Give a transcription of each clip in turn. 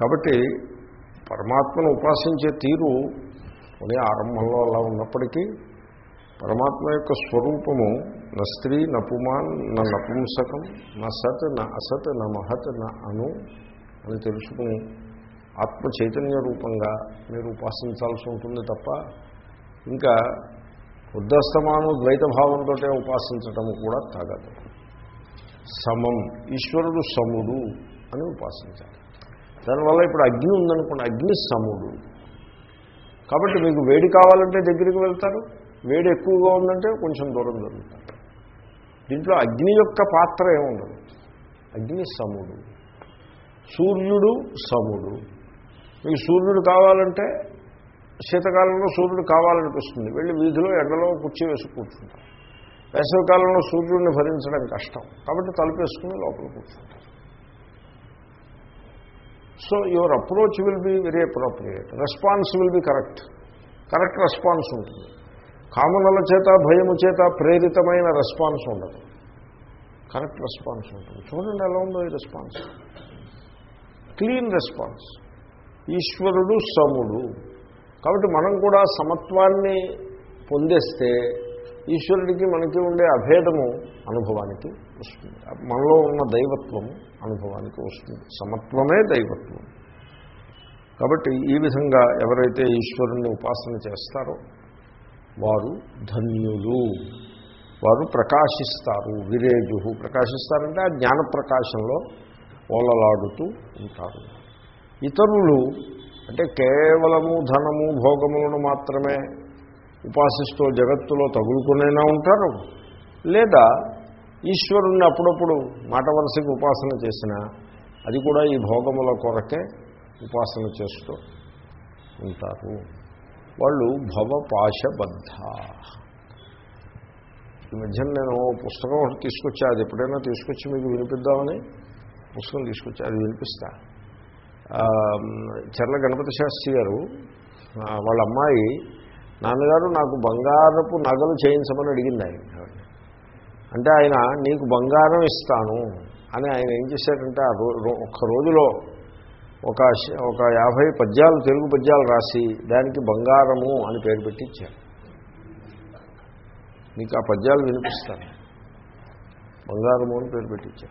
కాబట్టి పరమాత్మను ఉపాసించే తీరు ఉదయం ఆరంభంలో అలా ఉన్నప్పటికీ పరమాత్మ యొక్క స్వరూపము నా స్త్రీ నా పుమాన్ నా నపుంసకం నా సత్ నా అసత్ నా మహత్ నా అను అని తెలుసుకుని ఆత్మ చైతన్య రూపంగా మీరు ఉపాసించాల్సి ఉంటుంది తప్ప ఇంకా ఉద్దస్తమాను ద్వైత భావంతో ఉపాసించటము కూడా తగదు. సమం ఈశ్వరుడు సముడు అని ఉపాసించాలి. దానివల్ల ఇప్పుడు అగ్ని ఉందనుకోండి అగ్ని సముడు. కాబట్టి మీకు వేడి కావాలంటే దగ్గరికి వెళ్తారు వేడి ఎక్కువగా ఉందంటే కొంచెం దూరం జరుగుతారు. దీంట్లో అగ్ని యొక్క పాత్ర ఏముండదు? అగ్ని సముడు. సూర్యుడు సముడు. మీకు సూర్యుడు కావాలంటే శీతకాలంలో సూర్యుడు కావాలనిపిస్తుంది. వెళ్ళి వీధిలో ఎండలో కుర్చీ వేసి కూర్చుంటారు. వేసవికాలంలో సూర్యుడిని భరించడం కష్టం. కాబట్టి తలుపేసుకుని లోపల కూర్చుంటారు. So your approach will be very appropriate response will be correct correct response ఉంటుంది. కామనల చేత భయము చేత ప్రేరితమైన రెస్పాన్స్ ఉండదు. కరెక్ట్ రెస్పాన్స్ ఉంటుంది. చూడండి ఎలా ఉందో ఈ రెస్పాన్స్ క్లీన్ రెస్పాన్స్ ఈశ్వరుడు సముడు. కాబట్టి మనం కూడా సమత్వాన్ని పొందేస్తే ఈశ్వరుడికి మనకి ఉండే అభేదము అనుభవానికి వస్తుంది. మనలో ఉన్న దైవత్వము అనుభవానికి వస్తుంది. సమత్వమే దైవత్వం. కాబట్టి ఈ విధంగా ఎవరైతే ఈశ్వరుణ్ణి ఉపాసన చేస్తారో వారు ధన్యులు. వారు ప్రకాశిస్తారు. విరేజు. ప్రకాశిస్తారంటే ఆ జ్ఞాన ప్రకాశంలో ఓలలాడుతూ ఉంటారు. ఇతరులు అంటే కేవలము ధనము భోగములను మాత్రమే ఉపాసిస్తూ జగత్తులో తగులుకునైనా ఉంటారు. లేదా ఈశ్వరుణ్ణి అప్పుడప్పుడు మాట వరుసకి ఉపాసన చేసిన అది కూడా ఈ భోగముల కొరకే ఉపాసన చేస్తూ ఉంటారు. వాళ్ళు భవపాశబద్ధ. ఈ మధ్యన నేను పుస్తకం ఒకటి తీసుకొచ్చా అది ఎప్పుడైనా తీసుకొచ్చి మీకు వినిపిద్దామని? పుస్తకం తీసుకొచ్చా అది వినిపిస్తా. చర్ల గణపతి శాస్త్రి గారు వాళ్ళ అమ్మాయి నాన్నగారు నాకు బంగారపు నగలు చేయించమని అడిగింది ఆయన. అంటే ఆయన నీకు బంగారం ఇస్తాను. అని ఆయన ఏం చేశాడంటే ఆ రో ఒక్క రోజులో ఒక ఒక యాభై పద్యాలు తెలుగు పద్యాలు రాసి దానికి బంగారము అని పేరు పెట్టి ఇచ్చారు. నీకు ఆ పద్యాలు వినిపిస్తాను. బంగారము అని పేరు పెట్టి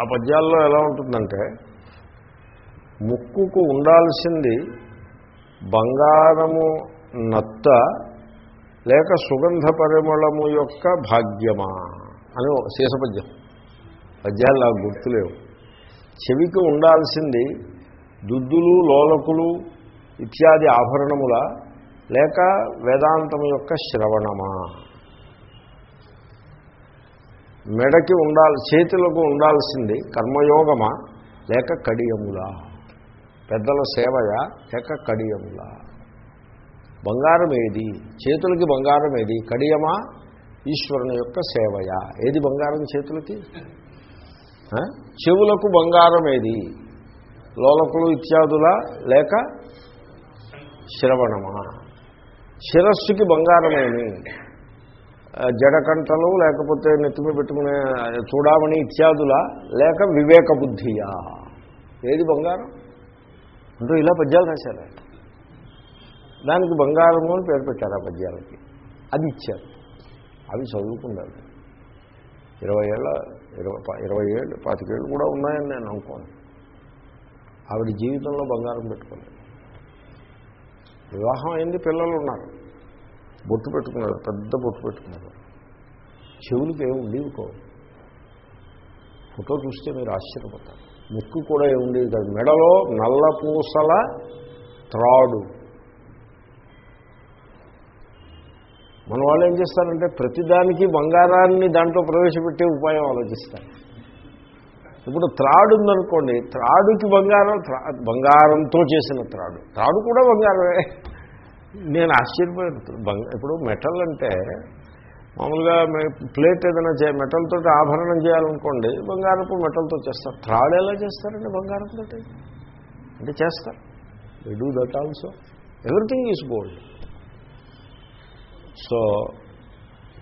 ఆ పద్యాల్లో ఎలా ఉంటుందంటే ముక్కుకు ఉండాల్సింది బంగారము నత్త లేక సుగంధ పరిమళము యొక్క భాగ్యమా అని ఓ శేషపద్యం. పద్యాలు నాకు గుర్తులేవు. చెవికి ఉండాల్సింది దుద్దులు లోలకులు ఇత్యాది ఆభరణముల లేక వేదాంతం యొక్క శ్రవణమా. మెడకి ఉండాలి చేతులకు ఉండాల్సింది కర్మయోగమా లేక కడియములా. పెద్దల సేవయా లేక కడియములా. బంగారం ఏది? చేతులకి బంగారం ఏది? కడియమా? ఈశ్వరుని యొక్క సేవయా. ఏది బంగారం చేతులకి? చెవులకు బంగారం ఏది? లోలకులు ఇత్యాదుల? లేక శ్రవణమా? శిరస్సుకి బంగారమేమి జడకంటలు లేకపోతే నెత్తిమి పెట్టుకునే చూడమని ఇత్యాదుల? లేక వివేక బుద్ధియా? ఏది బంగారం? అంటూ ఇలా పద్యాలు రాశారు. దానికి బంగారము అని పేరు పెట్టారు ఆ పద్యాలకి. అది ఇచ్చారు. అవి చదువుకున్నారు. ఇరవై ఏళ్ళ ఇరవై ఇరవై ఏళ్ళు పాతికేళ్ళు కూడా ఉన్నాయని నేను అనుకోను. ఆవిడ జీవితంలో బంగారం పెట్టుకోలేదు వివాహం అయింది పిల్లలు ఉన్నారు. బొట్టు పెట్టుకున్నారు పెద్ద బొట్టు పెట్టుకున్నారు. చెవులకి ఏమి ఉండేవి ఫోటో చూస్తే మీరు ఆశ్చర్యపోతారు. ముక్కు కూడా ఉండేది కాదు. మెడలో నల్ల పూసల త్రాడు. మన వాళ్ళు ఏం చేస్తారంటే ప్రతిదానికి బంగారాన్ని దాంట్లో ప్రవేశపెట్టే ఉపాయం ఆలోచిస్తారు. ఇప్పుడు త్రాడు ఉందనుకోండి త్రాడుకి బంగారం త్రా- బంగారంతో చేసిన త్రాడు. త్రాడు కూడా బంగారమే. నేను ఆశ్చర్యపోయాను. ఇప్పుడు మెటల్ అంటే మామూలుగా ప్లేట్ ఏదైనా చే మెటల్తో ఆభరణం చేయాలనుకోండి బంగారపు మెటల్తో చేస్తారు. త్రాడు ఎలా చేస్తారండి బంగారంతో అంటే చేస్తారు. Do that also everything is gold so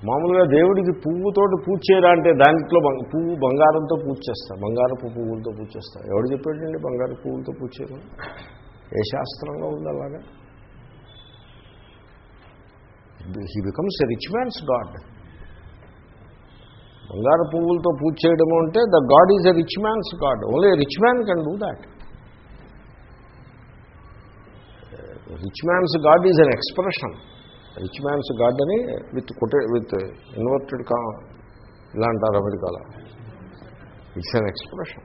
మామూలుగా దేవుడికి పువ్వుతోటి పూజ చేయరా అంటే దాంట్లో పువ్వు బంగారంతో పూజ చేస్తా బంగారపు పువ్వులతో పూజ చేస్తారు. ఎవడు చెప్పాడండి బంగారు పువ్వులతో పూజ చేయడం ఏ శాస్త్రంలో ఉంది అలాగా? He becomes a rich man's god బంగారు పువ్వులతో పూజ చేయడం అంటే the god is a rich man's god only rich man can do that rich man's god is an expression rich man's god అని విత్ కొటే విత్ ఇన్వర్టెడ్ కా ఇలా అంటారు అమెరికాలో. It's an expression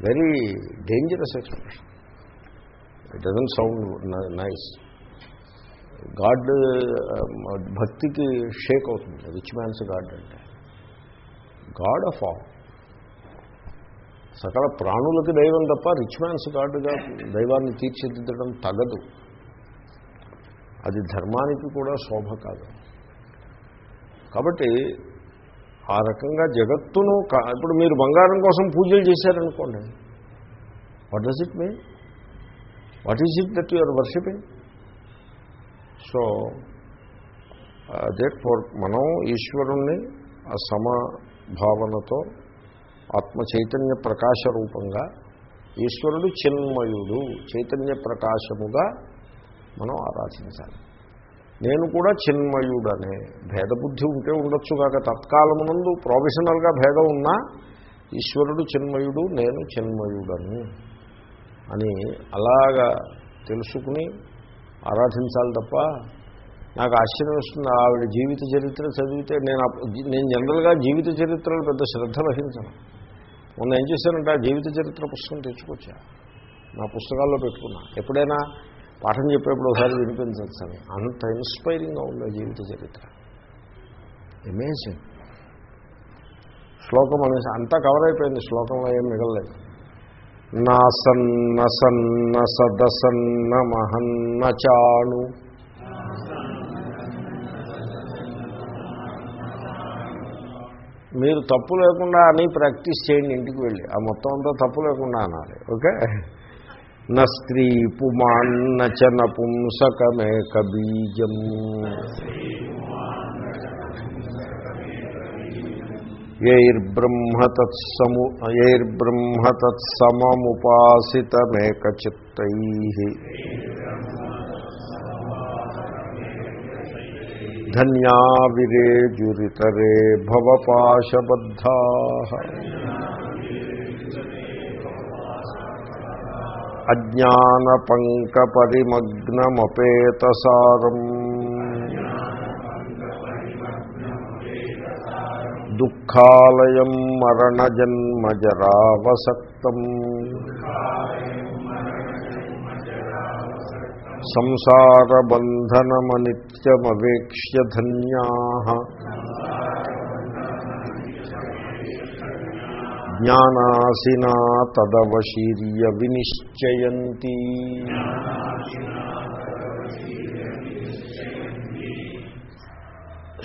very dangerous expression it doesn't sound nice god భక్తికి shake అవుతుంది. Rich man's God అంటే. God of all. సకల ప్రాణులకి దైవం తప్ప రిచ్ మ్యాన్స్ గాడ్గా దైవాన్ని తీర్చిదిద్దడం తగదు. అది ధర్మానికి కూడా శోభ కాదు. కాబట్టి ఆ రకంగా జగత్తును ఇప్పుడు మీరు బంగారం కోసం పూజలు చేశారనుకోండి. What does it mean what is it that your worshipping so therefore మనం ఈశ్వరుణ్ణి ఆ సమభావనతో ఆత్మ చైతన్య ప్రకాశ రూపంగా ఈశ్వరుడు చిన్మయుడు చైతన్య ప్రకాశముగా మనం ఆరాధించాలి. నేను కూడా చిన్మయుడనే. భేదబుద్ధి ఉంటే ఉండొచ్చు కాక తత్కాలమునందు ప్రొఫెషనల్గా భేదం ఉన్నా ఈశ్వరుడు చిన్మయుడు నేను చిన్మయుడను అని అలాగా తెలుసుకుని ఆరాధించాలి తప్ప నాకు ఆశ్చర్యం వస్తుంది. ఆవిడ జీవిత చరిత్ర చదివితే నేను నేను జనరల్గా జీవిత చరిత్రలో పెద్ద శ్రద్ధ వహించను. మొన్న ఏం చేశానంటే ఆ జీవిత చరిత్ర పుస్తకం తెచ్చుకొచ్చా. నా పుస్తకాల్లో పెట్టుకున్నా. ఎప్పుడైనా పాఠం చెప్పేప్పుడు ఒకసారి వినిపించచ్చు అని అంత ఇన్స్పైరింగ్గా ఉంది జీవిత చరిత్ర. అమేజింగ్ శ్లోకం అనేసి అంతా కవర్ అయిపోయింది. శ్లోకంలో ఏం మిగలలేదు. నా సన్న సన్న సదసన్న మహన్న చాణు మీరు తప్పు లేకుండా అని ప్రాక్టీస్ చేయండి ఇంటికి వెళ్ళి. ఆ మొత్తం అంతా తప్పు లేకుండా అనాలి. ఓకే? న స్త్రీ పుమాన్న చ నపుంసకమేక బీజం. యైర్బ్రహ్మ తత్సము యైర్బ్రహ్మ తత్సమముపాసితమేక ధన్యా విరేజురితరే భవపాశబద్ధా. అజ్ఞానపంకపరిమగ్నమపేతసారం దుఃఖాలయం మరణజన్మజరావసక్తం. సంసారబంధనమనిత్యమవేక్ష్య ధన్యా జ్ఞానాసినా తదవశీర్య వినిశ్చయంతి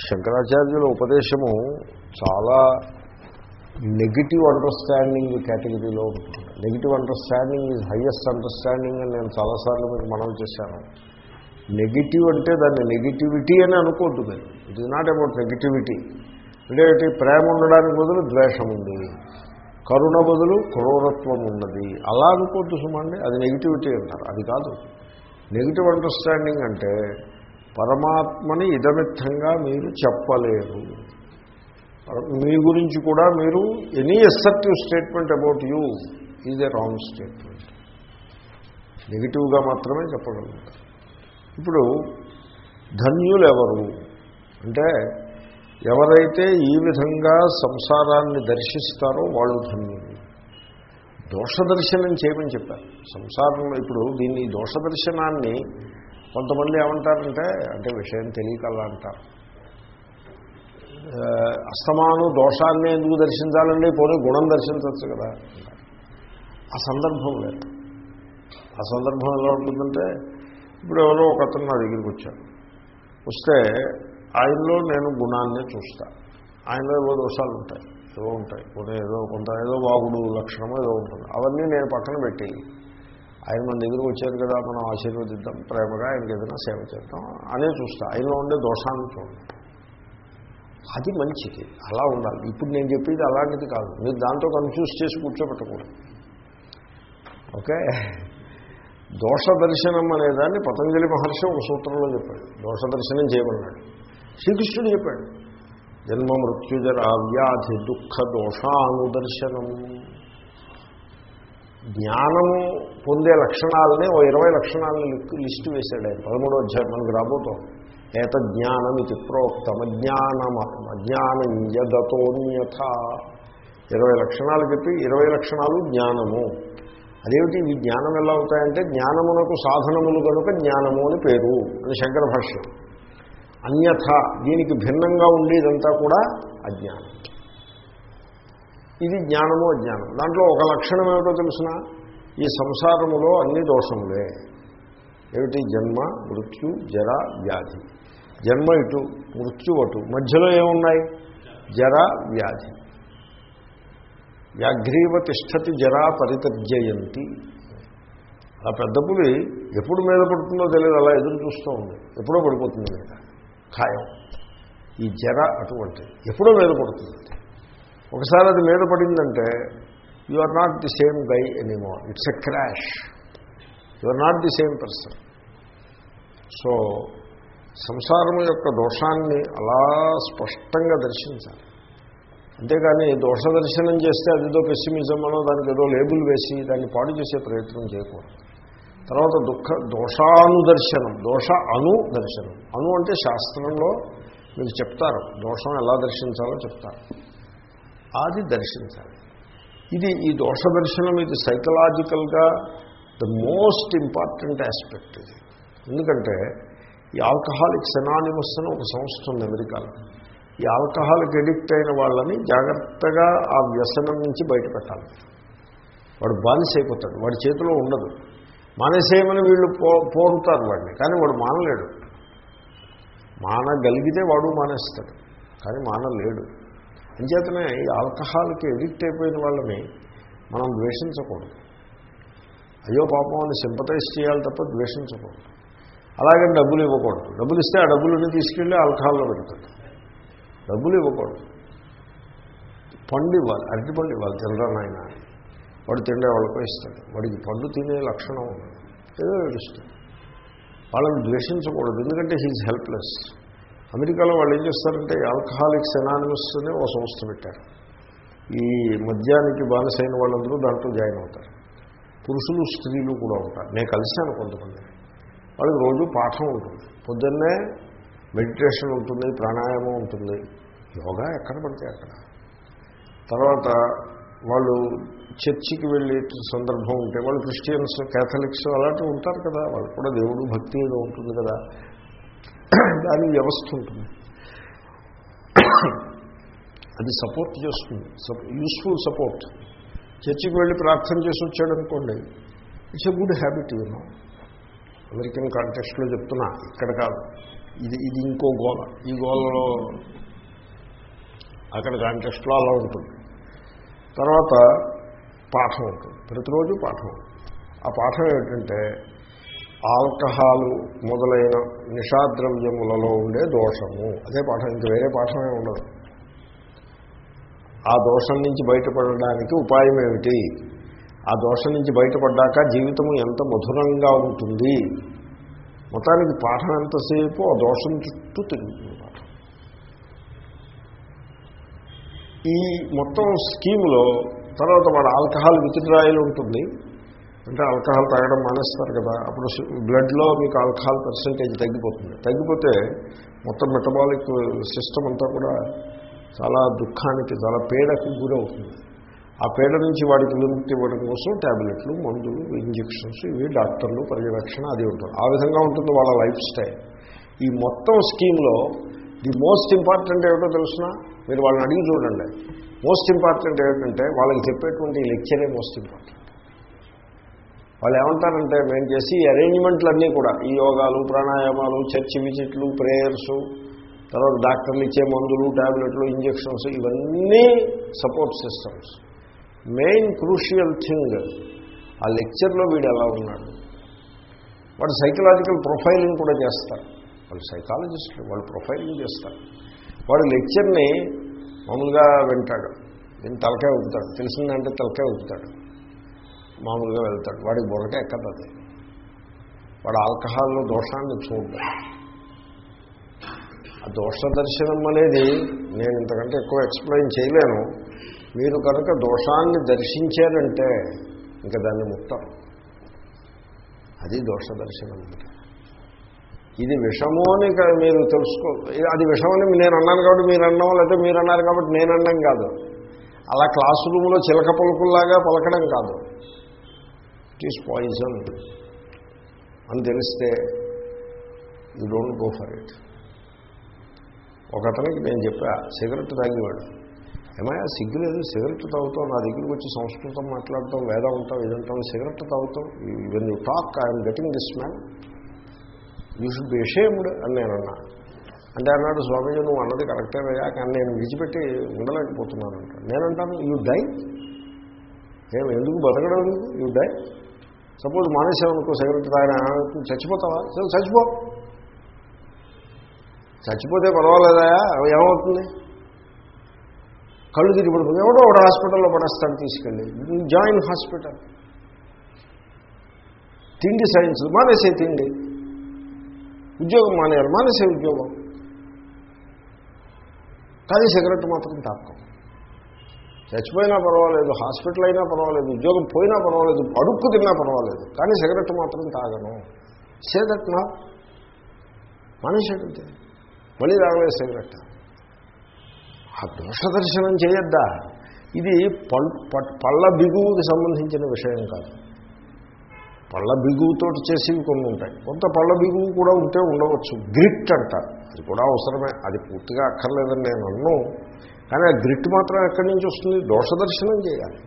శంకరాచార్యుల ఉపదేశము చాలా నెగిటివ్ అండర్స్టాండింగ్ కేటగిరీలో ఉంటుంది. Negative understanding is highest understanding అని నేను చాలాసార్లు మీకు మనం చేశాను. నెగిటివ్ అంటే దాన్ని నెగిటివిటీ అని అనుకోవద్దు మీరు. It is not about negativity అంటే ప్రేమ ఉండడానికి బదులు ద్వేషం ఉంది. కరుణ బదులు క్రూరత్వం ఉన్నది. అలా అనుకోవద్దు సుమండి. అది నెగిటివిటీ అంటారు. అది కాదు. నెగిటివ్ అండర్స్టాండింగ్ అంటే పరమాత్మని ఇదమిత్తంగా మీరు చెప్పలేరు. మీ గురించి కూడా మీరు any acceptive statement about you is a wrong statement నెగిటివ్గా మాత్రమే చెప్పగలుగుతారు. ఇప్పుడు ధన్యులు ఎవరు అంటే ఎవరైతే ఈ విధంగా సంసారాన్ని దర్శిస్తారో వాళ్ళు ధన్యులు. దోషదర్శనం చేయమని చెప్పారు. సంసారంలో ఇప్పుడు దీన్ని దోషదర్శనాన్ని కొంతమంది ఏమంటారంటే అంటే విషయం తెలియకల్లా అంటారు. అస్తమాను దోషాన్ని ఎందుకు దర్శించాలండి? పోనీ గుణం దర్శించవచ్చు కదా. ఆ సందర్భం లేదు. ఆ సందర్భం ఎలా ఉంటుందంటే ఇప్పుడు ఎవరో ఒక అతను నా దగ్గరికి వచ్చాడు వస్తే ఆయనలో నేను గుణాన్ని చూస్తా. ఆయనలో ఏవో దోషాలు ఉంటాయి. ఏవో ఉంటాయి. కొన్ని ఏదో కొంత ఏదో వాగుడు లక్షణమో ఏదో ఉంటుంది. అవన్నీ నేను పక్కన పెట్టి ఆయన మన దగ్గరకు వచ్చారు కదా మనం ఆశీర్వదిద్దాం ప్రేమగా ఆయనకి ఏదైనా సేవ చేద్దాం అనే చూస్తా. ఆయనలో ఉండే దోషాన్ని చూడండి అది మంచిది. అలా ఉండాలి. ఇప్పుడు నేను చెప్పేది అలాంటిది కాదు. మీరు దాంతో కన్ఫ్యూజ్ చేసి కూర్చోబెట్టకూడదు. ఓకే? దోష దర్శనం అనేదాన్ని పతంజలి మహర్షి ఒక సూత్రంలో చెప్పాడు. దోష దర్శనం చేయమన్నాడు. శ్రీకృష్ణుడు చెప్పాడు జన్మ మృత్యుజర వ్యాధి దుఃఖ దోషానుదర్శనం జ్ఞానము పొందే లక్షణాలని ఓ ఇరవై లక్షణాలను లిస్టు వేశాడు ఆయన. పదమూడో అధ్యాయం మనకు రాబోతోంది. ఏత ప్రోక్తం. అజ్ఞానం అజ్ఞానం యదతోన్యథ. ఇరవై లక్షణాలు చెప్పి ఇరవై లక్షణాలు జ్ఞానము. అదేమిటి? ఇవి జ్ఞానం ఎలా అవుతాయంటే జ్ఞానమునకు సాధనములు కనుక జ్ఞానము అని పేరు అని శంకర భాష్యం. అన్యథ దీనికి భిన్నంగా ఉండేదంతా కూడా అజ్ఞానం. ఇది జ్ఞానము అజ్ఞానం. దాంట్లో ఒక లక్షణం ఏమిటో తెలిసిన? ఈ సంసారములో అన్ని దోషములే. ఏమిటి? జన్మ మృత్యు జర వ్యాధి. జన్మ ఇటు మృత్యు అటు. మధ్యలో ఏమున్నాయి? జర వ్యాధి. వ్యాఘ్రీవ తిష్టతి జరా పరితర్జయంతి ఆ పెద్ద పులి ఎప్పుడు మీద పడుతుందో తెలియదు అలా ఎదురు చూస్తూ ఉంది. ఎప్పుడో పడిపోతుంది. మీద ఖాయం. ఈ జర అటువంటిది ఎప్పుడో మీద పడుతుంది. ఒకసారి అది మీద పడిందంటే you are not the same guy anymore it's a crash you are not the same person so సంసారం యొక్క దోషాన్ని అలా స్పష్టంగా దర్శించాలి. అంతేగాని దోష దర్శనం చేస్తే అదేదో పెస్సిమిజం అనో దానికి ఏదో లేబుల్ వేసి దాన్ని పాడు చేసే ప్రయత్నం చేయకూడదు. తర్వాత దుఃఖ దోషానుదర్శనం దోష అను దర్శనం. అను అంటే శాస్త్రంలో మీకు చెప్తారు దోషం ఎలా దర్శించాలో చెప్తారు. అది దర్శించాలి. ఇది ఈ దోష దర్శనం ఇది సైకలాజికల్గా ద మోస్ట్ ఇంపార్టెంట్ ఆస్పెక్ట్ ఇది. ఎందుకంటే ఈ ఆల్కహాలిక్ సెనానిమస్ అని ఒక సంస్థ ఉంది అమెరికాలో. ఈ ఆల్కహాల్కి ఎడిక్ట్ అయిన వాళ్ళని జాగ్రత్తగా ఆ వ్యసనం నుంచి బయటపెట్టాలి వాడు బానిస అయిపోతాడు వాడి చేతిలో ఉండదు. మానేసేయమని వీళ్ళు పో పోరుతారు వాడిని కానీ వాడు మానలేడు. మానగలిగితే వాడు మానేస్తాడు కానీ మానలేడు. అంచేతనే ఈ ఆల్కహాల్కి ఎడిక్ట్ అయిపోయిన వాళ్ళని మనం ద్వేషించకూడదు. అయ్యో పాపం అని సింపతైజ్ చేయాలి తప్ప ద్వేషించకూడదు. అలాగే డబ్బులు ఇవ్వకూడదు. డబ్బులు ఇస్తే ఆ డబ్బులని తీసుకెళ్ళి ఆల్కహాల్లో పెడతాడు డబ్బులు ఇవ్వకూడదు. పండు ఇవ్వాలి అరటి పండు ఇవ్వాలి తినరా నాయన? వాడు తిండే వాళ్ళకో ఇస్తాడు. వాడికి పండు తినే లక్షణం ఉంది. ఏదో ఏడుస్తాడు. వాళ్ళని ద్వేషించకూడదు. ఎందుకంటే హీజ్ హెల్ప్లెస్ అమెరికాలో వాళ్ళు ఏం చేస్తారంటే ఆల్కహాలిక్స్ ఎనానిమస్ అనే ఒక సంస్థ పెట్టారు. ఈ మద్యానికి బానిసైన వాళ్ళందరూ దాంట్లో జాయిన్ అవుతారు. పురుషులు స్త్రీలు కూడా ఉంటారు. నేను కలిశాను కొంతమంది వాళ్ళకి రోజు పాఠం ఉంటుంది. పొద్దున్నే మెడిటేషన్ ఉంటుంది ప్రాణాయామం ఉంటుంది. యోగా ఎక్కడ పడితే అక్కడ. తర్వాత వాళ్ళు చర్చికి వెళ్ళే సందర్భం ఉంటే వాళ్ళు క్రిస్టియన్స్ క్యాథలిక్స్ అలాంటివి ఉంటారు కదా. వాళ్ళు కూడా దేవుడు భక్తి ఏదో ఉంటుంది కదా. దాని వ్యవస్థ ఉంటుంది. అది సపోర్ట్ చేస్తుంది. యూస్ఫుల్ సపోర్ట్ చర్చికి వెళ్ళి ప్రార్థన చేసి వచ్చాడు అనుకోండి it's a good habit you know American కాంటెక్స్ట్లో చెప్తున్నా ఇక్కడ కాదు. ఇది ఇది ఇంకో గోల. ఈ గోలలో అక్కడ కాంటెక్స్ట్లో అలా ఉంటుంది. తర్వాత పాఠం ఉంటుంది. ప్రతిరోజు పాఠం. ఆ పాఠం ఏమిటంటే ఆల్కహాలు మొదలైన నిషాద్రవ్యములలో ఉండే దోషము. అదే పాఠం. ఇంక వేరే పాఠమే ఉండదు. ఆ దోషం నుంచి బయటపడడానికి ఉపాయం ఏమిటి? ఆ దోషం నుంచి బయటపడ్డాక జీవితము ఎంత మధురంగా ఉంటుంది. మొత్తానికి పాఠం ఎంతసేపు ఆ దోషం చుట్టూ తిరుగుతుంది ఈ మొత్తం స్కీమ్లో తర్వాత వాడు ఆల్కహాల్ విత్డ్రాయల్ ఉంటుంది. అంటే ఆల్కహాల్ తాగడం మానేస్తారు కదా. అప్పుడు బ్లడ్లో మీకు ఆల్కహాల్ పర్సంటేజ్ తగ్గిపోతుంది. తగ్గిపోతే మొత్తం మెటబాలిక్ సిస్టమ్ అంతా కూడా చాలా దుఃఖానికి చాలా పీడకి గురవుతుంది. ఆ పేడ నుంచి వాడికి విముక్తి ఇవ్వడం కోసం ట్యాబ్లెట్లు మందులు ఇంజక్షన్స్ ఇవి డాక్టర్లు పర్యవేక్షణ అది ఉంటుంది. ఆ విధంగా ఉంటుంది వాళ్ళ లైఫ్ స్టైల్. ఈ మొత్తం స్కీమ్లో ది మోస్ట్ ఇంపార్టెంట్ ఏమిటో తెలుసిన? మీరు వాళ్ళని అడిగి చూడండి. మోస్ట్ ఇంపార్టెంట్ ఏమిటంటే వాళ్ళకి చెప్పేటువంటి లెక్చరే మోస్ట్ ఇంపార్టెంట్. వాళ్ళు ఏమంటారంటే మేము చేసి ఈ అరేంజ్మెంట్లన్నీ కూడా ఈ యోగాలు ప్రాణాయామాలు చర్చి విజిట్లు ప్రేయర్సు తర్వాత డాక్టర్లు ఇచ్చే మందులు ట్యాబ్లెట్లు ఇంజక్షన్స్ ఇవన్నీ support systems. Main crucial thing. ఆ లెక్చర్లో వీడు ఎలా ఉన్నాడు? వాడు సైకలాజికల్ ప్రొఫైలింగ్ కూడా చేస్తారు. వాళ్ళు సైకాలజిస్టులు వాళ్ళు ప్రొఫైలింగ్ చేస్తారు. వాడు లెక్చర్ని మామూలుగా వింటాడు. దీన్ని తలకే ఊపుతాడు. తెలిసిందంటే తలకే ఊపుతాడు. మామూలుగా వెళ్తాడు. వాడికి బుర్రక ఎక్కదు వాడు ఆల్కహాల్లో దోషాన్ని చూడడు. ఆ దోష దర్శనం అనేది నేను ఇంతకంటే ఎక్కువ ఎక్స్ప్లెయిన్ చేయలేను. మీరు కనుక దోషాన్ని దర్శించారంటే ఇంకా దాన్ని ముక్తం అది దోష దర్శనం. ఇది విషము అని మీరు తెలుసుకో అది విషమని నేను అన్నాను కాబట్టి మీరు అన్నాం లేకపోతే మీరు అన్నారు కాబట్టి నేను అన్నాం కాదు. అలా క్లాస్ రూమ్లో చిలక పలుకుల్లాగా పలకడం కాదు. It is poison. అని తెలిస్తే you don't go for it. ఒక అతనికి నేను చెప్పా సిగరెట్ తాగేవాడు. ఏమయ్యా సిగ్గు లేదు సిగరెట్ తాగుతాం నా దగ్గరికి వచ్చి సంస్కృతం మాట్లాడతాం వేద ఉంటావు ఇదంటావు సిగరెట్ తాగుతాం when you talk I'm getting this man you should be ashamed అని నేను అన్నా. అంటే అన్నాడు స్వామీజీ నువ్వు అన్నది కరెక్టే అయ్యా కానీ నేను విడిచిపెట్టి ఉండలేకపోతున్నానంట. నేనంటాను యూ డై ఏం ఎందుకు బతకడం ఎందుకు యూ డై సపోజ్ మానేసామనుకో సిగరెట్ తాగిన చచ్చిపోతావా? సరే చచ్చిపో. చచ్చిపోతే పర్వాలేదా ఏమవుతుంది? కళ్ళు తిరిగి పడిపోతుంది ఎవడో ఒకటి హాస్పిటల్లో పడేస్తాను తీసుకెళ్ళి. Join hospital. తిండి సైన్స్ మానేసే తిండి. ఉద్యోగం మానేయాలి మానేసే ఉద్యోగం. కానీ సిగరెట్ మాత్రం తాకం. చచ్చిపోయినా పర్వాలేదు హాస్పిటల్ అయినా పర్వాలేదు ఉద్యోగం పోయినా పర్వాలేదు అడుక్కు తిన్నా పర్వాలేదు కానీ సిగరెట్ మాత్రం తాగను. సేదట్ నా మనిషి మళ్ళీ తాగలేదు సిగరెట్. ఆ దోష దర్శనం చేయొద్దా? ఇది పల్ ప- పళ్ళ బిగువుకి సంబంధించిన విషయం కాదు. పళ్ళ బిగువుతో చేసేవి కొన్ని ఉంటాయి. కొంత పళ్ళ బిగువు కూడా ఉంటే ఉండవచ్చు. గ్రిట్ అంటారు అది కూడా అవసరమే. అది పూర్తిగా అక్కర్లేదని నేను అన్ను. కానీ ఆ గ్రిట్ మాత్రం ఎక్కడి నుంచి వస్తుంది? దోష దర్శనం చేయాలి.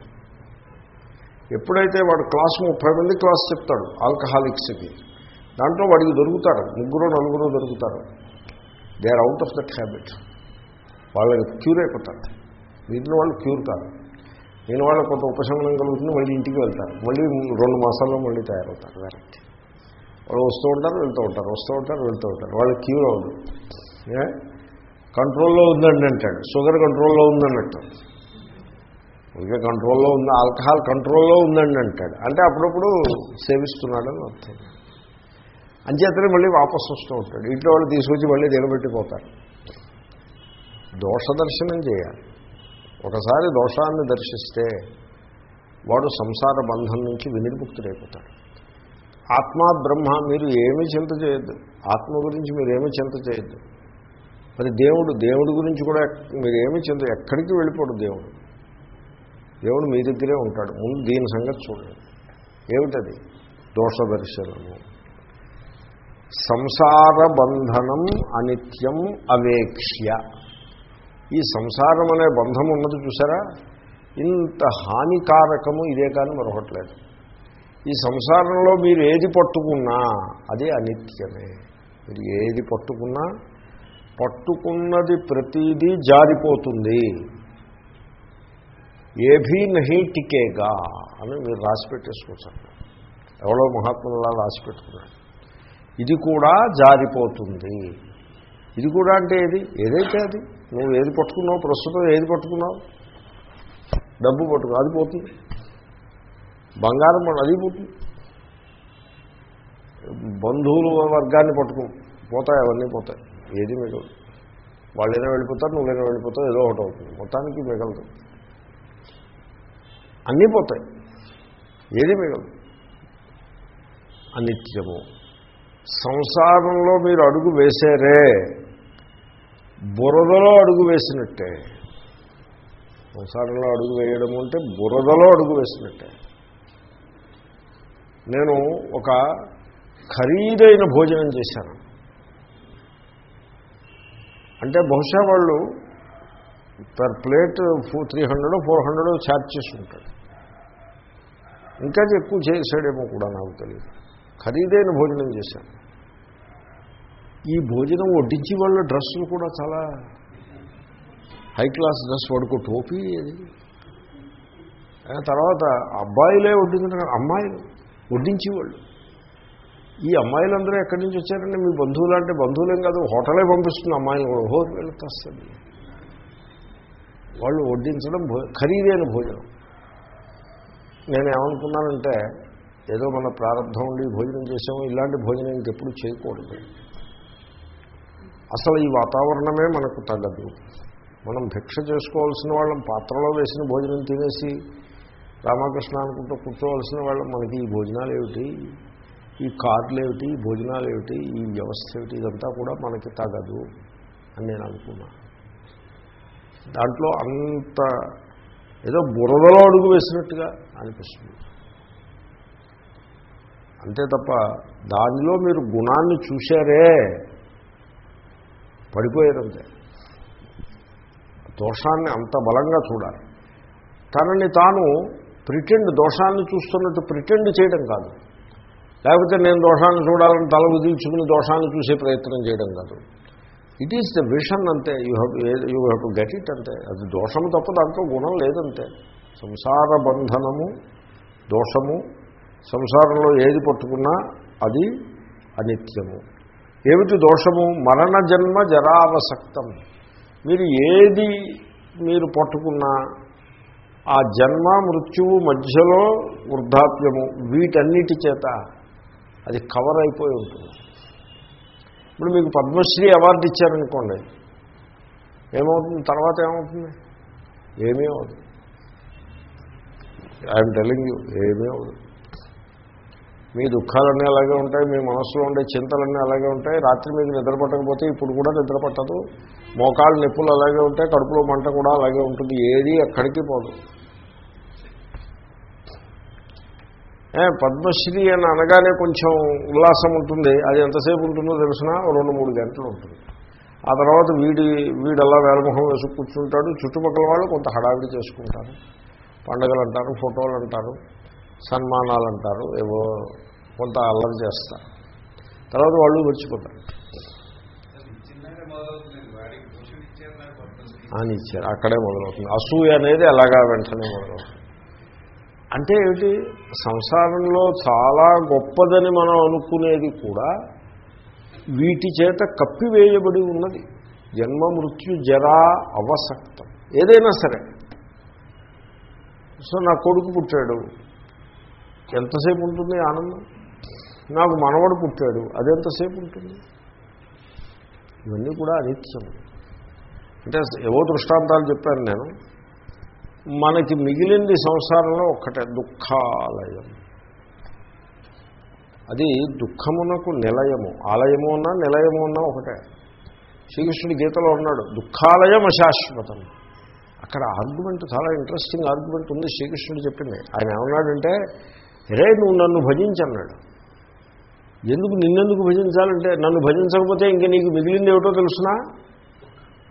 ఎప్పుడైతే వాడు క్లాస్ ముప్పై మంది క్లాస్ చెప్తాడు ఆల్కహాలిక్స్కి దాంట్లో వాడికి దొరుకుతారు. ముగ్గురు నలుగురు దొరుకుతారు. They are out of that habit. వాళ్ళకి క్యూర్ అయిపోతారు. మిగిలిన వాళ్ళు క్యూర్ కాదు. నేను వాళ్ళకి కొంత ఉపశమనం కలుగుతుంది మళ్ళీ ఇంటికి వెళ్తారు. మళ్ళీ రెండు మాసాల్లో మళ్ళీ తయారవుతారు వెరైటీ వాళ్ళు వస్తూ ఉంటారు వెళ్తూ ఉంటారు వస్తూ ఉంటారు వెళ్తూ ఉంటారు. వాళ్ళు క్యూర్ అవ్వదు. కంట్రోల్లో ఉందండి అంటాడు. షుగర్ కంట్రోల్లో ఉందన్నట్టు. ఇంకా కంట్రోల్లో ఉంది ఆల్కహాల్ కంట్రోల్లో ఉందండి అంటాడు. అంటే అప్పుడప్పుడు సేవిస్తున్నాడని అర్థం. అంచేతనే మళ్ళీ వాపసు వస్తూ ఉంటాడు. ఇంట్లో వాళ్ళు తీసుకొచ్చి మళ్ళీ దిగబెట్టిపోతారు దోష దర్శనం చేయాలి. ఒకసారి దోషాన్ని దర్శిస్తే వాడు సంసార బంధం నుంచి వినిర్ముక్తుడైపోతాడు. ఆత్మ బ్రహ్మ మీరు ఏమీ చింత చేయొద్దు. ఆత్మ గురించి మీరేమి చింత చేయొద్దు. మరి దేవుడు దేవుడి గురించి కూడా మీరు చింత ఎక్కడికి వెళ్ళిపోడు దేవుడు? దేవుడు మీ దగ్గరే ఉంటాడు. ముందు దీని సంగతి చూడండి. ఏమిటది? దోష దర్శనము. సంసార బంధనం అనిత్యం అవేక్ష్య. ఈ సంసారం అనే బంధం ఉన్నది చూసారా ఇంత హానికారకము ఇదే కానీ మరొకట్లేదు ఈ సంసారంలో మీరు ఏది పట్టుకున్నా అది అనిత్యమే. మీరు ఏది పట్టుకున్నా పట్టుకున్నది ప్రతిదీ జారిపోతుంది. ఏభీ నహి టికేగా అని మీరు రాసి పెట్టేసుకోవచ్చు ఎవరో మహాత్ములా రాసి పెట్టుకున్నాడు. ఇది కూడా జారిపోతుంది. ఇది కూడా అంటే ఏది? ఏదైతే అది. నువ్వు ఏది పట్టుకున్నావు ప్రస్తుతం ఏది పట్టుకున్నావు. డబ్బు పట్టుకు అది పోతుంది. బంగారం అది పోతుంది. బంధువులు వర్గాన్ని పట్టుకు. పోతాయి అవన్నీ పోతాయి. ఏది మిగలదు. వాళ్ళైనా వెళ్ళిపోతారు నువ్వైనా వెళ్ళిపోతావు ఏదో ఒకటి అవుతుంది. మొత్తానికి మిగలదు. అన్నీ పోతాయి. ఏది మిగలదు. అనిత్యము. సంసారంలో మీరు అడుగు వేసేరే బురదలో అడుగు వేసినట్టే. సంసారంలో అడుగు వేయడం అంటే బురదలో అడుగు వేసినట్టే. నేను ఒక ఖరీదైన భోజనం చేశాను. అంటే బహుశా వాళ్ళు per plate three hundred four hundred charge చేసి ఉంటాడు ఇంకా ఎక్కువ చేశాడేమో కూడా నాకు తెలియదు. ఖరీదైన భోజనం చేశాను. ఈ భోజనం వడ్డించి వాళ్ళ డ్రెస్సులు కూడా చాలా హై క్లాస్ డ్రెస్ వాడుకో టోపీ అది. తర్వాత అబ్బాయిలే వడ్డించిన అమ్మాయిలు వడ్డించేవాళ్ళు. ఈ అమ్మాయిలందరూ ఎక్కడి నుంచి వచ్చారంటే మీ బంధువులు అంటే బంధువులేం కాదు హోటలే పంపిస్తుంది అమ్మాయిలు కూడా. ఓహో వెళుతూ వస్తుంది వాళ్ళు వడ్డించడం ఖరీదైన భోజనం. నేను ఏమనుకున్నానంటే ఏదో మన ప్రారంభం ఉండి భోజనం చేసాము ఇలాంటి భోజనం ఇంకెప్పుడు చేయకూడదు. అసలు ఈ వాతావరణమే మనకు తగ్గదు. మనం భిక్ష చేసుకోవాల్సిన వాళ్ళం పాత్రలో వేసిన భోజనం తినేసి రామకృష్ణ అనుకుంటూ కూర్చోవలసిన వాళ్ళం మనకి ఈ భోజనాలు ఏమిటి ఈ కార్లు ఏమిటి ఈ భోజనాలు ఏమిటి ఈ వ్యవస్థ ఏమిటి ఇదంతా కూడా మనకి తగదు అని నేను అనుకున్నా. దాంట్లో అంత ఏదో బురదలో అడుగు వేసినట్టుగా అనిపిస్తుంది. అంతే తప్ప దానిలో మీరు గుణాన్ని చూశారే పడిపోయేదంతే దోషాన్ని అంత బలంగా చూడాలి. తనని తాను ప్రిటెండ్ దోషాన్ని చూస్తున్నట్టు ప్రిటెండ్ చేయడం కాదు. లేకపోతే నేను దోషాన్ని చూడాలని తల ఉదిల్చుకుని దోషాన్ని చూసే ప్రయత్నం చేయడం కాదు. ఇట్ ఈస్ ద విషన్ అంతే. You have you have to get it అంతే. అది దోషము తప్ప దాంట్లో గుణం లేదంతే. సంసార బంధనము దోషము సంసారంలో ఏది పట్టుకున్నా అది అనిత్యము. ఏమిటి దోషము? మరణ జన్మ జరావసక్తం. మీరు ఏది మీరు పట్టుకున్నా ఆ జన్మ మృత్యువు మధ్యలో వృద్ధాప్యము వీటన్నిటి చేత అది కవర్ అయిపోయి ఉంటుంది. ఇప్పుడు మీకు పద్మశ్రీ అవార్డు ఇచ్చారనుకోండి ఏమవుతుంది? తర్వాత ఏమవుతుంది? ఏమీ అవుతుంది ఐఎమ్ టెలింగ్ యూ ఏమీ అవుతుంది మీ దుఃఖాలన్నీ అలాగే ఉంటాయి మీ మనసులో ఉండే చింతలన్నీ అలాగే ఉంటాయి. రాత్రి మీకు నిద్రపట్టకపోతే ఇప్పుడు కూడా నిద్రపట్టదు మోకాళ్ళ నొప్పులు అలాగే ఉంటాయి కడుపులో మంట కూడా అలాగే ఉంటుంది. ఏది ఎక్కడికి పోదు. పద్మశ్రీ అని అనగానే కొంచెం ఉల్లాసం ఉంటుంది. అది ఎంతసేపు ఉంటుందో తెలిసినా? రెండు మూడు గంటలు ఉంటుంది. ఆ తర్వాత వీడి వీడల్లా వేలముఖం వేసి కూర్చుంటాడు? చుట్టుపక్కల వాళ్ళు కొంత హడావిడి చేసుకుంటారు. పండగలు అంటారు ఫోటోలు అంటారు సన్మానాలు అంటారు ఏవో కొంత అల్లరి చేస్తారు. తర్వాత వాళ్ళు విడిచిపోతారు. అని ఇచ్చారు అక్కడే మొదలవుతుంది. అసూయ అనేది అలాగా వెంటనే మొదలవుతుంది. అంటే ఏమిటి? సంసారంలో చాలా గొప్పదని మనం అనుకునేది కూడా వీటి చేత కప్పివేయబడి ఉన్నది. జన్మ మృత్యు జరా అవసక్తం. ఏదైనా సరే. సో నా కొడుకు పుట్టాడు. ఎంతసేపు ఉంటుంది ఆనందం? నాకు మనవడు పుట్టాడు అదెంతసేపు ఉంటుంది? ఇవన్నీ కూడా అనిత్యం. అంటే ఏవో దృష్టాంతాలు చెప్పాను నేను. మనకి మిగిలింది సంసారంలో ఒక్కటే దుఃఖాలయం. అది దుఃఖమునకు నిలయము. ఆలయము ఉన్నా నిలయము ఉన్నా ఒకటే. శ్రీకృష్ణుడి గీతలో ఉన్నాడు దుఃఖాలయం అశాశ్వతం. అక్కడ ఆర్గ్యుమెంట్ చాలా ఇంట్రెస్టింగ్ ఆర్గ్యుమెంట్ ఉంది శ్రీకృష్ణుడు చెప్పింది. ఆయన ఏమన్నాడంటే రే నువ్వు నన్ను భజించన్నాడు. ఎందుకు నిన్నెందుకు భజించాలంటే నన్ను భజించకపోతే ఇంక నీకు మిగిలింది ఏమిటో తెలుసునా?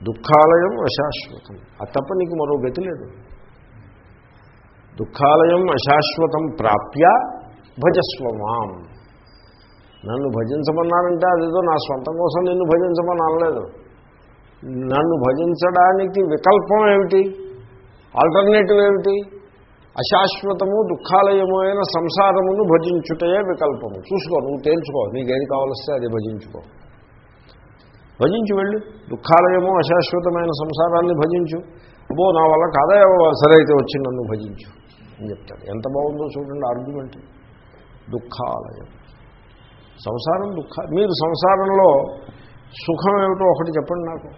దుఃఖాలయం అశాశ్వతం. అది తప్ప నీకు మరో గతి లేదు. దుఃఖాలయం అశాశ్వతం ప్రాప్య భజస్వమాం నన్ను భజించమన్నారంటే అదేదో నా సొంతం కోసం నిన్ను భజించమని అనలేదు. నన్ను భజించడానికి వికల్పం ఏమిటి? ఆల్టర్నేటివ్ ఏమిటి? అశాశ్వతము దుఃఖాలయము అయిన సంసారమును భజించుటయే వికల్పము. చూసుకో నువ్వు తేల్చుకో నీకేది కావలిస్తే అది భజించుకో. భజించు వెళ్ళు. దుఃఖాలయము అశాశ్వతమైన సంసారాన్ని భజించు. అబ్బో నా వల్ల కాదా సరే అయితే వచ్చి నన్ను భజించు అని చెప్తాడు. ఎంత బాగుందో చూడండి ఆర్గ్యుమెంట్ దుఃఖాలయం. సంసారం దుఃఖ మీరు సంసారంలో సుఖం ఏమిటో ఒకటి చెప్పండి నాకు.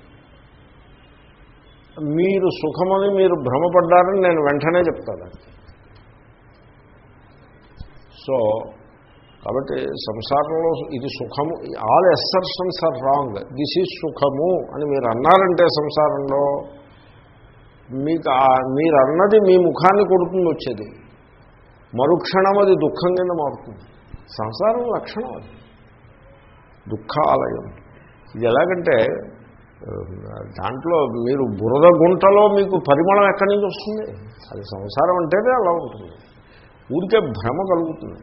మీరు సుఖమని మీరు భ్రమపడ్డారని నేను వెంటనే చెప్తాను. సో కాబట్టి సంసారంలో ఇది సుఖము all assertions are wrong this is సుఖము అని మీరు అన్నారంటే సంసారంలో మీకు మీరు అన్నది మీ ముఖాన్ని కొడుతుంది వచ్చేది. మరుక్షణం అది దుఃఖం కింద మారుతుంది. సంసారం లక్షణం అది. దుఃఖాలయం. ఇది ఎలాగంటే దాంట్లో మీరు బురద గుంటలో మీకు పరిమళం ఎక్కడి నుంచి వస్తుంది? అది సంసారం అంటేనే అలా ఉంటుంది. ఊరికే భ్రమ కలుగుతుంది.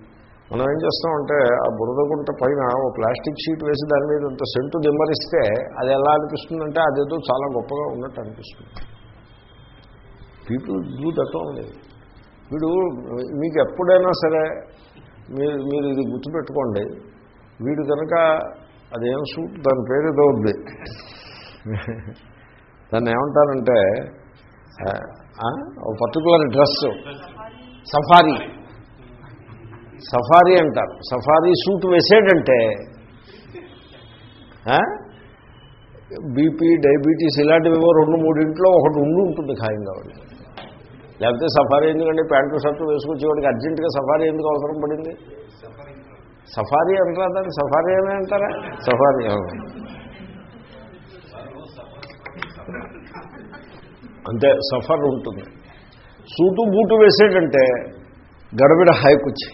మనం ఏం చేస్తామంటే ఆ బురద గుంట పైన ఓ ప్లాస్టిక్ షీట్ వేసి దాని మీద ఇంత సెంటు దిమ్మరిస్తే అది ఎలా అనిపిస్తుందంటే అదేదో చాలా గొప్పగా ఉన్నట్టు అనిపిస్తుంది. People do that only. వీడు మీకు ఎప్పుడైనా సరే మీరు మీరు ఇది గుర్తుపెట్టుకోండి. వీడు కనుక అదేం సూట్ దాని పేరు ఏదో ఉంది. దాన్ని ఏమంటారంటే పర్టికులర్ డ్రెస్ సఫారీ. సఫారీ అంటారు. సఫారీ సూట్ వేసేటంటే బీపీ డయాబెటీస్ ఇలాంటివివో రెండు మూడింట్లో ఒకటి ఉండి ఉంటుంది ఖాయంగా వాడికి. లేకపోతే సఫారీ ఎందుకంటే ప్యాంటు షర్టు వేసుకొచ్చి వాడికి అర్జెంటుగా సఫారీ ఎందుకు అవసరం పడింది? సఫారీ అంటారా. దాన్ని. సఫారీ అనే అంటారా? సఫారీ అంతే సఫర్ ఉంటుంది. Suit boot వేసేటంటే గడబిడ హైకొచ్చి.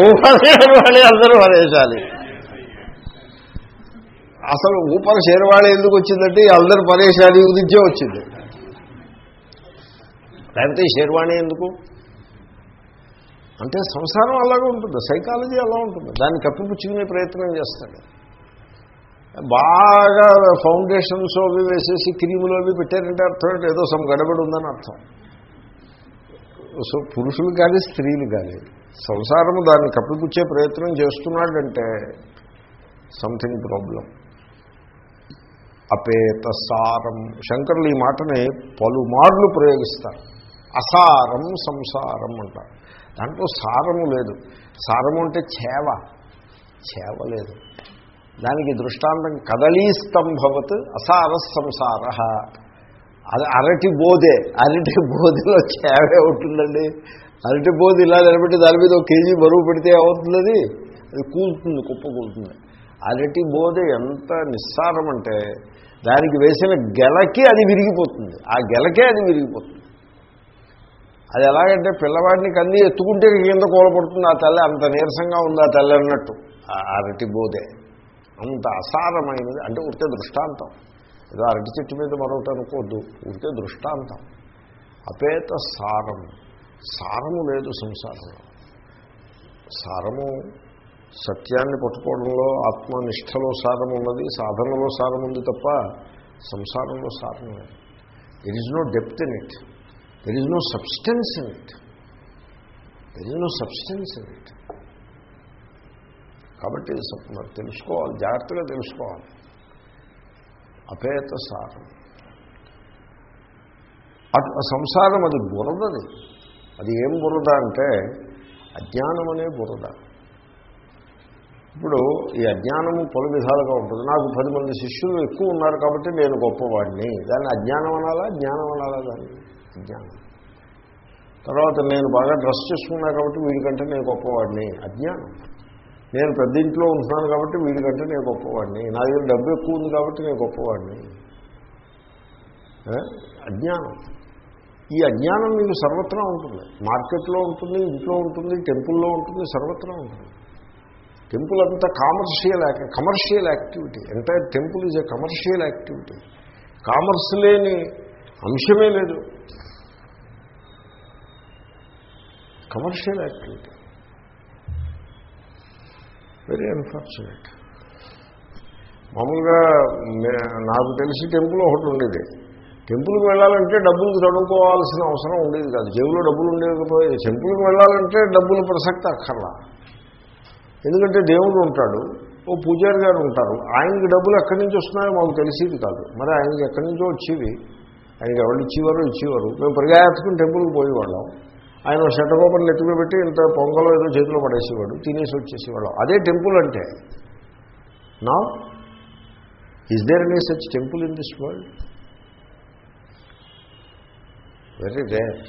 ఊపరి అందరూ పరేశాలి అసలు ఊపర శేరవాళి ఎందుకు వచ్చిందంటే అందరు పరేశాలి ఉదించే వచ్చింది. లేకపోతే షేర్వాణి శేర్వాణి ఎందుకు? అంటే సంసారం అలాగే ఉంటుంది సైకాలజీ అలా ఉంటుంది. దాన్ని కప్పిపుచ్చుకునే ప్రయత్నం చేస్తాడు. బాగా ఫౌండేషన్స్ అవి వేసేసి క్రీములు అవి పెట్టారంటే అర్థం అంటే ఏదో సమ్ గడబడి ఉందని అర్థం. సో పురుషులు కానీ స్త్రీలు కానీ సంసారము దాన్ని కప్పిపుచ్చే ప్రయత్నం చేస్తున్నాడంటే సంథింగ్ ప్రాబ్లం అపేత సారం. శంకరులు ఈ మాటని పలుమార్లు ప్రయోగిస్తారు. అసారం సంసారం అంటారు. దాంట్లో సారము లేదు. సారము అంటే చేవ. చేవ లేదు. దానికి దృష్టాంతం కదలీ స్తంభవత్ అసార సంసార అది అరటి బోధే. అరటి బోధలో చేవే ఉంటుందండి. అరటి బోధి ఇలా నిలబెట్టి దాని మీద ఒక కేజీ బరువు పెడితే ఏమవుతుంది అది కూలుతుంది కుప్ప కూలుతుంది. అరటి బోధ ఎంత నిస్సారం అంటే దానికి వేసిన గెలకి అది విరిగిపోతుంది. ఆ గెలకే అది విరిగిపోతుంది. అది ఎలాగంటే పిల్లవాడిని కంది ఎత్తుకుంటే కింద కూలపడుతుంది ఆ తల్లి అంత నీరసంగా ఉంది ఆ తల్లి అన్నట్టు. ఆ అరటి బోధే. అంత అసారమైనది అంటే ఉడితే దృష్టాంతం. ఏదో అరటి చెట్టు మీద మరొకటి అనుకోవద్దు ఉడితే దృష్టాంతం. అపేత సారం. సారము లేదు సంసారంలో. సారము సత్యాన్ని పట్టుకోవడంలో ఆత్మనిష్టలో సారం ఉన్నది సాధనలో సారం ఉంది తప్ప సంసారంలో సారం లేదు. There is no depth in it there is no substance in it there is no substance in it కాబట్టి తెలుసుకోవాలి జాగ్రత్తగా తెలుసుకోవాలి. అపేత సారం. అటు ఆ సంసారం అది బురదది అది. ఏం బురద అంటే అజ్ఞానం అనే బురద. ఇప్పుడు ఈ అజ్ఞానము పలు విధాలుగా ఉంటుంది. నాకు పది మంది శిష్యులు ఎక్కువ ఉన్నారు కాబట్టి నేను గొప్పవాడిని. దాన్ని అజ్ఞానం అనాలా జ్ఞానం అనాలా దాన్ని? అజ్ఞానం. తర్వాత నేను బాగా డ్రెస్ చేసుకున్నా కాబట్టి వీడికంటే నేను గొప్పవాడిని. అజ్ఞానం. నేను పెద్ద ఇంట్లో ఉంటున్నాను కాబట్టి వీడికంటే నేను గొప్పవాడిని. నా దగ్గర డబ్బు ఎక్కువ ఉంది కాబట్టి నేను గొప్పవాడిని. అజ్ఞానం. ఈ అజ్ఞానం మీకు సర్వత్రా ఉంటుంది. మార్కెట్లో ఉంటుంది ఇంట్లో ఉంటుంది టెంపుల్లో ఉంటుంది సర్వత్రా ఉంటుంది. టెంపుల్ అంతా commercial commercial activity entire temple is a commercial activity commerce లేని అంశమే లేదు. కమర్షియల్ యాక్టివిటీ వెరీ అన్ఫార్చునేట్ మామూలుగా నాకు తెలిసి టెంపుల్ ఒకటి ఉండేది. టెంపుల్కి వెళ్ళాలంటే డబ్బులు చదువుకోవాల్సిన అవసరం ఉండేది కాదు. జేబులో డబ్బులు ఉండేకపోయి టెంపుల్కి వెళ్ళాలంటే డబ్బులు ప్రసక్తి అక్కర్లా. ఎందుకంటే దేవుడు ఉంటాడు ఓ పూజారి గారు ఉంటారు. ఆయనకి డబ్బులు ఎక్కడి నుంచి వస్తున్నాయో మాకు తెలిసేది కాదు. మరి ఆయనకి ఎక్కడి నుంచో వచ్చేవి. ఆయనకి ఎవరు ఇచ్చేవారు ఇచ్చేవారు. మేము పరిగాయత్తుకుని టెంపుల్కి పోయేవాళ్ళం. ఆయన షటకోపని నెత్తిలో పెట్టి ఇంత పొంగలో ఏదో చేతిలో పడేసేవాడు తినేసి వచ్చేసేవాడు. అదే టెంపుల్ అంటే. నా is there any such temple in this world very rare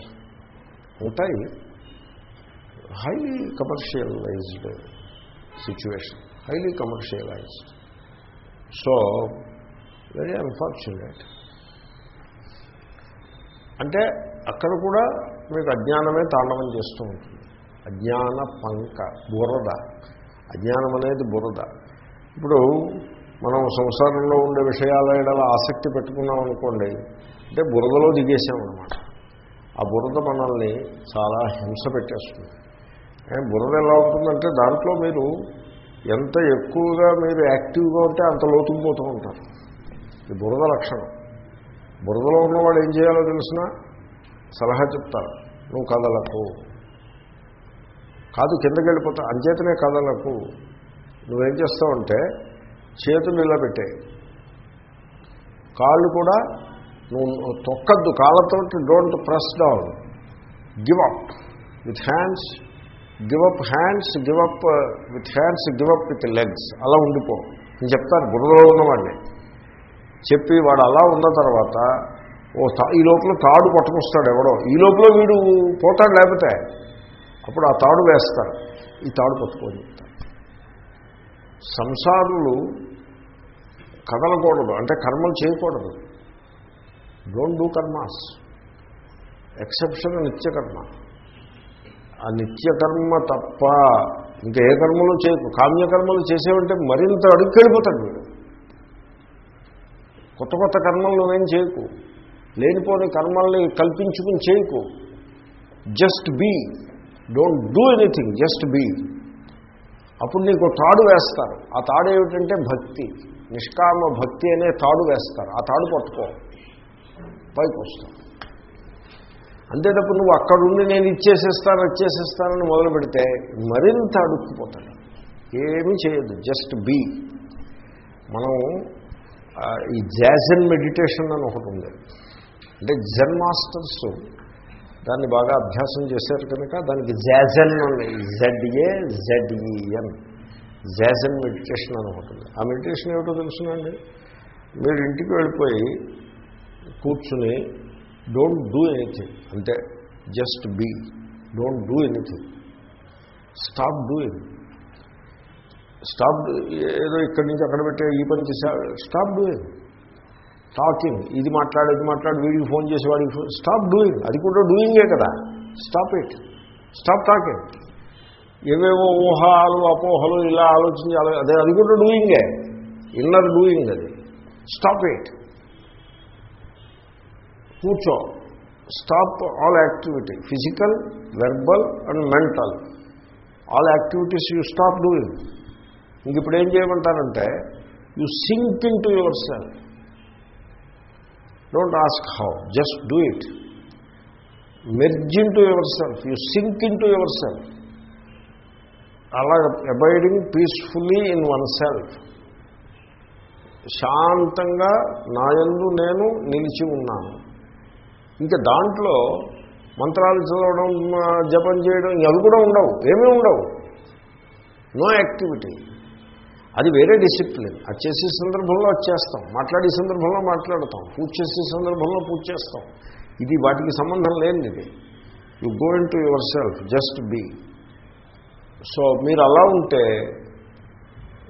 ఉంటాయి. Highly commercialized situation highly commercialized so very unfortunate అంటే అక్కడ కూడా మీకు అజ్ఞానమే తాండవం చేస్తూ ఉంటుంది. అజ్ఞాన పంక బురద. అజ్ఞానం అనేది బురద. ఇప్పుడు మనం సంసారంలో ఉండే విషయాల ఎడల ఆసక్తి పెట్టుకున్నాం అనుకోండి అంటే బురదలో దిగేసామన్నమాట ఆ బురద మనల్ని చాలా హింస పెట్టేస్తుంది. బురద ఎలా ఉంటుందంటే దాంట్లో మీరు ఎంత ఎక్కువగా మీరు యాక్టివ్గా ఉంటే అంత లోతుకుపోతూ ఉంటారు. ఇది బురద లక్షణం. బురదలో ఉన్నవాడు ఏం చేయాలో తెలిసినా సలహా చెప్తారు. నువ్వు కదలకు. కాదు కిందకి వెళ్ళిపోతా అంచేతనే కదలకు. నువ్వేం చేస్తావంటే చేతులు ఇలా పెట్టాయి కాళ్ళు కూడా నువ్వు తొక్కద్దు కాళ్ళతో don't press down give up with hands give up hands give up with hands give up with legs అలా ఉండిపో. నేను చెప్తాను బుర్రలో ఉన్నవాడిని. చెప్పి వాడు అలా ఉన్న తర్వాత ఓ ఈ లోపల తాడు పట్టుకొస్తాడు ఎవడో. ఈ లోపల వీడు పోతాడు లేకపోతే? అప్పుడు ఆ తాడు వేస్తారు. ఈ తాడు పట్టుకొని చెప్తారు సంసారులు కదలకూడదు. అంటే కర్మలు చేయకూడదు. డోంట్ డూ కర్మాస్ ఎక్సెప్షన్ నిత్యకర్మ ఆ నిత్యకర్మ తప్ప ఇంకా ఏ కర్మలు చేయకు కామ్యకర్మలు చేసేవంటే మరింత అడుక్కెళ్ళిపోతాడు వీడు. కొత్త కొత్త కర్మలు నువ్వేం చేయకు. లేనిపోని కర్మల్ని కల్పించుకుని చేయకు. Just be don't do anything just be అప్పుడు నీకు తాడు వేస్తారు. ఆ తాడు ఏమిటంటే భక్తి. నిష్కామ భక్తి అనే తాడు వేస్తారు. ఆ తాడు పట్టుకో. పైకి వస్తావు అంతేటప్పుడు నువ్వు అక్కడుండి నేను ఇచ్చేసేస్తాను ఇచ్చేసేస్తానని మొదలు పెడితే మరింత అడుక్కుపోతాడు. ఏమీ చేయదు జస్ట్ బీ మనం ఈ జాజన్ మెడిటేషన్ అని ఒకటి ఉంది. అంటే జెన్ మాస్టర్స్ దాన్ని బాగా అభ్యాసం చేశారు కనుక దానికి జాజన్ అని జెడ్ఏ జెడ్ఈఎన్ జాజన్ మెడిటేషన్ అని ఒకటి ఆ మెడిటేషన్ ఏమిటో తెలుసునండి? మీరు ఇంటికి వెళ్ళిపోయి కూర్చుని డోంట్ డూ ఎనీథింగ్ అంటే just be don't do anything stop doing. Stop ఏదో ఇక్కడి నుంచి అక్కడ పెట్టే ఈ పని చేసా స్టాప్ డూయింగ్. టాకింగ్ ఇది మాట్లాడు ఇది మాట్లాడు వీడికి ఫోన్ చేసి వాడికి ఫోన్ స్టాప్ డూయింగ్ అది కూడా డూయింగే కదా. స్టాప్ ఇట్ స్టాప్ టాకింగ్ ఏవేవో ఊహాలు అపోహలు ఇలా ఆలోచించాలి అదే అది కూడా డూయింగే ఇన్నర్ డూయింగ్ అది. స్టాప్ ఇట్ కూర్చో. Stop all activity physical verbal and mental all activities you stop doing ఇంక ఇప్పుడు ఏం చేయమంటారంటే you sink into yourself don't ask how just do it merge into yourself you sink into yourself అలా abiding peacefully in oneself శాంతంగా నాయందు నేను నిలిచి ఉన్నాను. ఇంకా దాంట్లో మంత్రాలు చదవడం జపం చేయడం ఇవి అవి కూడా ఉండవు ఏమీ ఉండవు. నో యాక్టివిటీ అది వేరే డిసిప్లిన్. అది చేసే సందర్భంలో వచ్చేస్తాం మాట్లాడే సందర్భంలో మాట్లాడతాం. పూజ చేసే సందర్భంలో పూజ చేస్తాం. ఇది వాటికి సంబంధం లేనిది ఇది. You go into yourself just be so మీరు అలా ఉంటే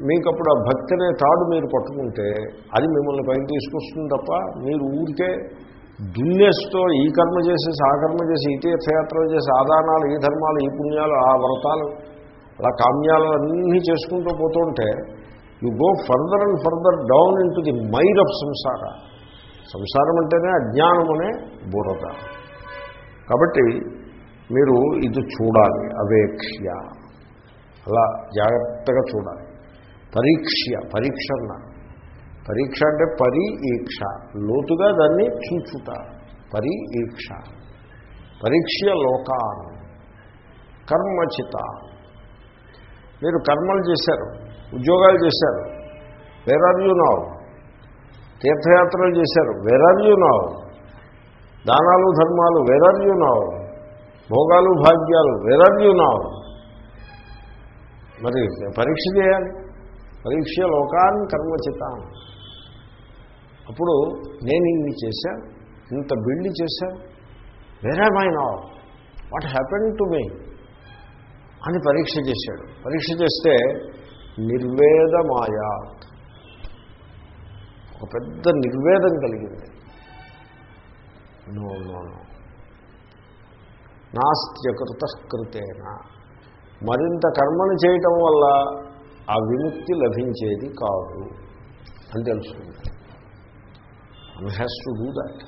మీకు అప్పుడు ఆ భక్తి అనే తాడు మీరు పట్టుకుంటే అది మిమ్మల్ని పైకి తీసుకొస్తుంది తప్ప మీరు ఊరికే దున్నేస్తో ఈ కర్మ చేసేసి ఆ కర్మ చేసి ఈ తీర్థయాత్రలు చేసి ఆదానాలు ఈ ధర్మాలు ఈ పుణ్యాలు ఆ వ్రతాలు అలా కామ్యాలు అన్నీ చేసుకుంటూ పోతుంటే you go further and further down into the mire of సంసార సంసారం అంటేనే అజ్ఞానం అనే బురద. కాబట్టి మీరు ఇది చూడాలి అవేక్ష్య. అలా జాగ్రత్తగా చూడాలి. పరీక్ష పరీక్ష పరీక్ష అంటే పరీక్ష. లోతుగా దాన్ని చూచుట. పరీక్ష. పరీక్ష లోకాన్. కర్మచిత. మీరు కర్మలు చేశారు ఉద్యోగాలు చేశారు వేర్ ఆర్ యూ నావ్ తీర్థయాత్రలు చేశారు వేర్ ఆర్ యూ నావ్ దానాలు ధర్మాలు వేర్ ఆర్ యూ నావ్ భోగాలు భాగ్యాలు వేర్ ఆర్ యూ నావ్ మరి పరీక్ష చేయాలి. పరీక్ష లోకాన్ కర్మచితాను అప్పుడు నేను ఇన్ని చేశాను ఇంత బిల్డ్ చేశాను వేరే మై నా వాట్ హ్యాపెన్ టు మీ అని పరీక్ష చేశాడు. పరీక్ష చేస్తే నిర్వేదమాయా ఒక పెద్ద నిర్వేదం కలిగింది. నో నో నాస్త్యకృత కృతేన మరింత కర్మను చేయటం వల్ల ఆ విముక్తి లభించేది కాదు అని తెలుసుకుంది. One has to do that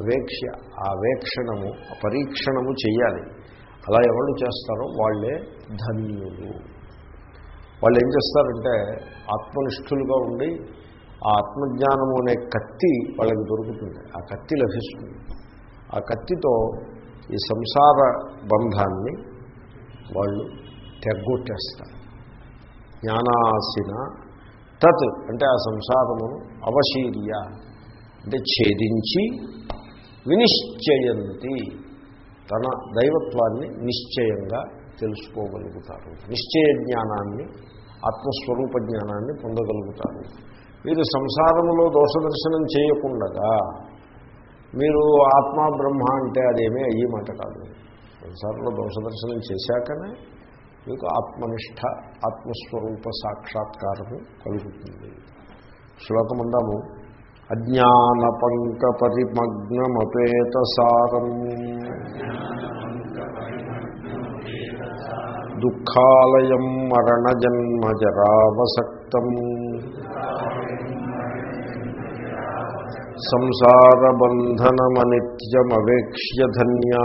అవేక్ష ఆ అవేక్షణము ఆ పరీక్షణము చేయాలి. అలా ఎవరు చేస్తారో వాళ్ళే ధన్యులు. వాళ్ళు ఏం చేస్తారంటే ఆత్మనిష్ఠులుగా ఉండి ఆ ఆత్మజ్ఞానము అనే కత్తి వాళ్ళకి దొరుకుతుంది. ఆ కత్తి లభిస్తుంది. ఆ కత్తితో ఈ సంసార బంధాన్ని వాళ్ళు తెగ్గొట్టేస్తారు. జ్ఞానాసిన తత్ అంటే ఆ సంసారము అవశీర్య. అంటే ఛేదించి వినిశ్చయంతి. తన దైవత్వాన్ని నిశ్చయంగా తెలుసుకోగలుగుతారు. నిశ్చయ జ్ఞానాన్ని ఆత్మస్వరూప జ్ఞానాన్ని పొందగలుగుతారు. మీరు సంసారములో దోషదర్శనం చేయకుండగా మీరు ఆత్మ బ్రహ్మ అంటే అదేమీ అయ్యే మాట కాదు. సంసారంలో దోషదర్శనం చేశాకనే మీకు ఆత్మనిష్ట ఆత్మస్వరూప సాక్షాత్కారము కలుగుతుంది. శ్లోకమందాము అజ్ఞాన పంక పరిమగ్నమపేత సారం దుఃఖాలయం మరణజన్మజరావసక్తం. సంసారబంధనమనిత్యమవేక్ష్య ధన్యా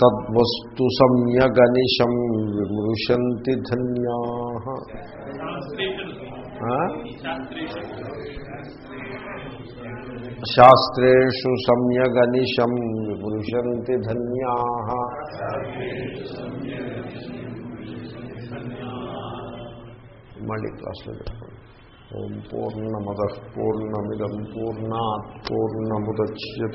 తద్వస్తు సమ్యగనిశం విమృశంతి ధన్యా శాస్త్రేషు సమ్యగనిశం విమృశంతి ధన్యా మళ్ళీ క్లాస్లో చెప్తాను ఓం పూర్ణమద పూర్ణమిదం పూర్ణాత్ పూర్ణముద్య